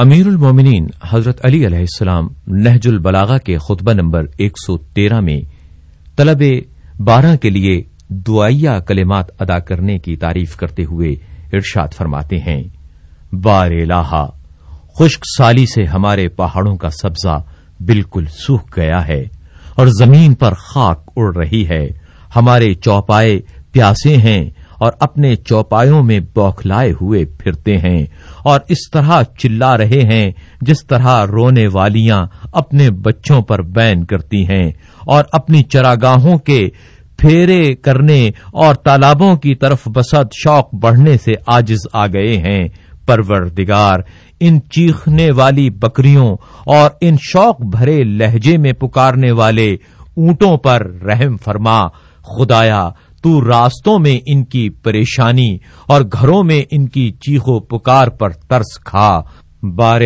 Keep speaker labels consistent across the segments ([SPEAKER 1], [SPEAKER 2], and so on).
[SPEAKER 1] امیر المومنین حضرت علی علیہ السلام نہج البلاغا کے خطبہ نمبر ایک سو تیرہ میں طلب بارہ کے لیے دعائیا کلمات ادا کرنے کی تعریف کرتے ہوئے ارشاد فرماتے ہیں۔ بار الہ، خشک سالی سے ہمارے پہاڑوں کا سبزہ بالکل سوکھ گیا ہے اور زمین پر خاک اڑ رہی ہے۔ ہمارے چوپائے پیاسے ہیں اور اپنے چوپایوں میں بوکھلائے ہوئے پھرتے ہیں اور اس طرح چلا رہے ہیں جس طرح رونے والیاں اپنے بچوں پر بین کرتی ہیں اور اپنی چراگاہوں کے پھیرے کرنے اور تالابوں کی طرف بسد شوق بڑھنے سے آجز آ گئے ہیں۔ پروردگار، ان چیخنے والی بکریوں اور ان شوق بھرے لہجے میں پکارنے والے اونٹوں پر رحم فرما۔ خدایا تو راستوں میں ان کی پریشانی اور گھروں میں ان کی چیخو پکار پر ترس کھا۔ بار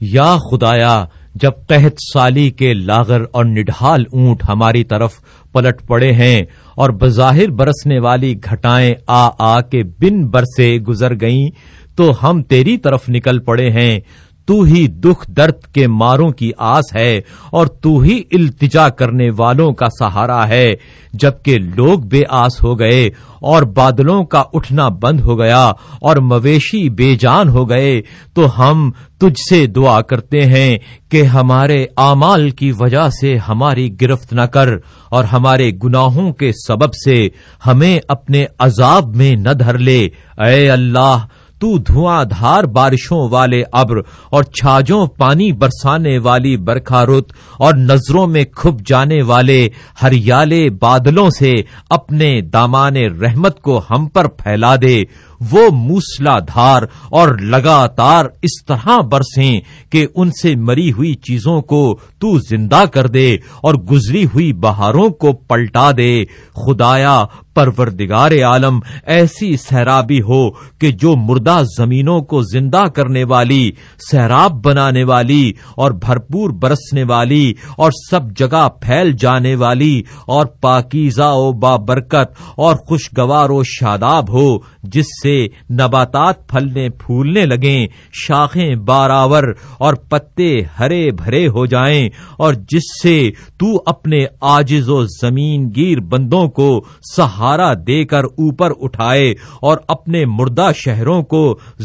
[SPEAKER 1] یا خدایا، جب قحط سالی کے لاغر اور نڈھال اونٹ ہماری طرف پلٹ پڑے ہیں اور بظاہر برسنے والی گھٹائیں آ آ کے بن برسے گزر گئیں، تو ہم تیری طرف نکل پڑے ہیں۔ تو ہی دکھ درد کے ماروں کی آس ہے اور تو ہی التجا کرنے والوں کا سہارا ہے، جبکہ لوگ بے آس ہو گئے اور بادلوں کا اٹھنا بند ہو گیا اور مویشی بے جان ہو گئے، تو ہم تجھ سے دعا کرتے ہیں کہ ہمارے اعمال کی وجہ سے ہماری گرفت نہ کر اور ہمارے گناہوں کے سبب سے ہمیں اپنے عذاب میں نہ دھر لے۔ اے اللہ تو دھواں دھار بارشوں والے ابر اور چھاجوں پانی برسانے والی برکھا رت اور نظروں میں کھپ جانے والے ہریالے بادلوں سے اپنے دامان رحمت کو ہم پر پھیلا دے۔ وہ موسلا دھار اور لگاتار اس طرح برسیں کہ ان سے مری ہوئی چیزوں کو تو زندہ کر دے اور گزری ہوئی بہاروں کو پلٹا دے۔ خدایا، پروردگار عالم، ایسی سیرابی ہو کہ جو مردہ زمینوں کو زندہ کرنے والی، سیراب بنانے والی اور بھرپور برسنے والی اور سب جگہ پھیل جانے والی اور پاکیزہ و بابرکت اور خوشگوار و شاداب ہو۔ جس سے نباتات پھلنے پھولنے لگیں، شاخیں باراور اور پتے ہرے بھرے ہو جائیں، اور جس سے تو اپنے آجز و زمین گیر بندوں کو سہارا دے کر اوپر اٹھائے اور اپنے مردہ شہروں کو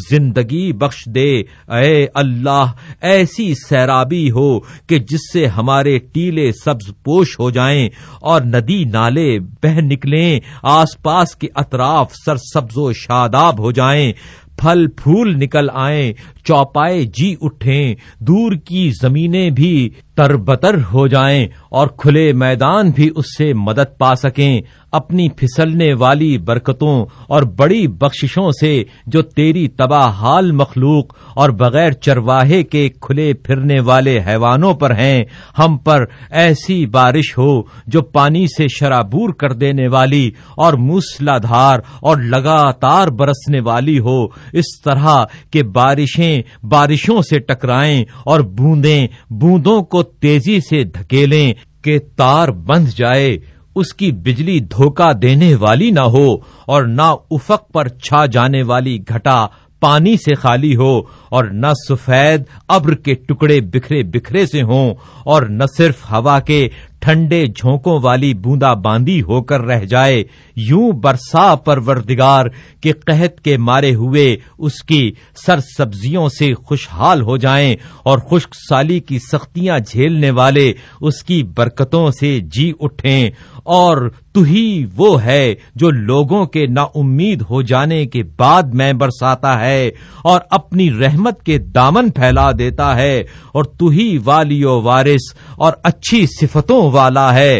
[SPEAKER 1] زندگی بخش دے۔ اے اللہ، ایسی سیرابی ہو کہ جس سے ہمارے ٹیلے سبز پوش ہو جائیں اور ندی نالے بہ نکلیں، آس پاس کے اطراف سر سبز و شاد ہو جائیں پھل پھول نکل آئیں چوپائے جی اٹھیں دور کی زمینیں بھی تربتر ہو جائیں اور کھلے میدان بھی اس سے مدد پا سکیں۔ اپنی پھسلنے والی برکتوں اور بڑی بخششوں سے جو تیری تباہ حال مخلوق اور بغیر چرواہے کے کھلے پھرنے والے حیوانوں پر ہیں، ہم پر ایسی بارش ہو جو پانی سے شرابور کر دینے والی اور موسلا دھار اور لگاتار برسنے والی ہو۔ اس طرح کہ بارشیں بارشوں سے ٹکرائیں اور بوندیں، بوندوں کو تیزی سے دھکیلیں کہ تار بند جائے، اس کی بجلی دھوکہ دینے والی نہ ہو اور نہ افق پر چھا جانے والی گھٹا پانی سے خالی ہو اور نہ سفید ابر کے ٹکڑے بکھرے بکھرے سے ہوں اور نہ صرف ہوا کے ٹھنڈے جھونکوں والی بوندا باندی ہو کر رہ جائے یوں برسا پروردگار کے قحط کے مارے ہوئے اس کی سر سبزیوں سے خوشحال ہو جائیں اور خشک سالی کی سختیاں جھیلنے والے اس کی برکتوں سے جی اٹھیں۔ اور تو ہی وہ ہے جو لوگوں کے نا امید ہو جانے کے بعد میں برساتا ہے اور اپنی رحمت کے دامن پھیلا دیتا ہے اور تو ہی والی و وارث اور اچھی صفتوں والا ہے۔